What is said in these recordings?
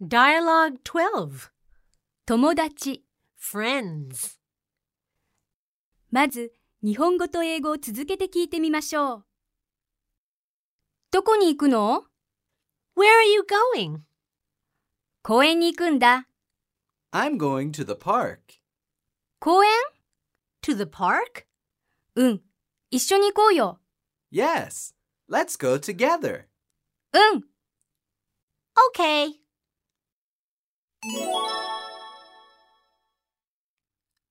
Dialogue 12. 友達。 Friends. まず、日本語と英語を続けて聞いてみましょう。どこに行くの Where are you going? 公園に行くんだ。 I'm going to the park. 公園 To the park? うん。一緒に行こうよ。 Yes, let's go together. うん。 Okay.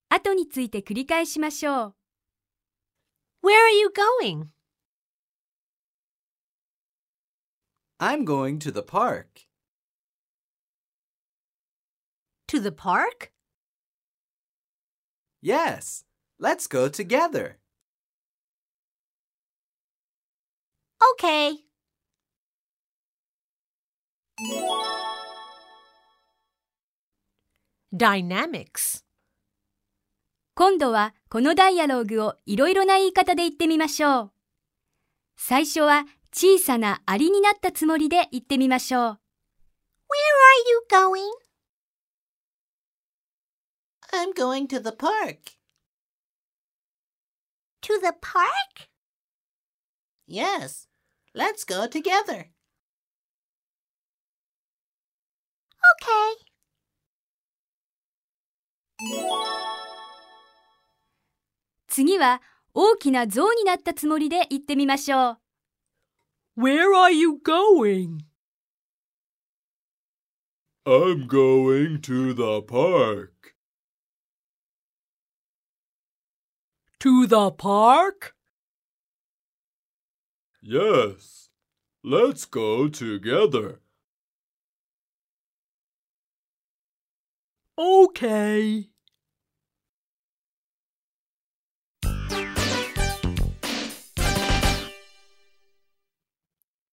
後について繰り返しましょう。 Where are you going? I'm going to the park. To the park? Yes, let's go together. Okay. Dynamics. 今度はこのダイアローグをいろいろな言い方で言ってみましょう。最初は小さなアリになったつもりで言ってみましょう。Where are you going? I'm going to the park. To the park? Yes, let's go together. 次は大きな象になったつもりで言ってみましょう。Where are you going? I'm going to the park. To the park? Yes, let's go together. Okay.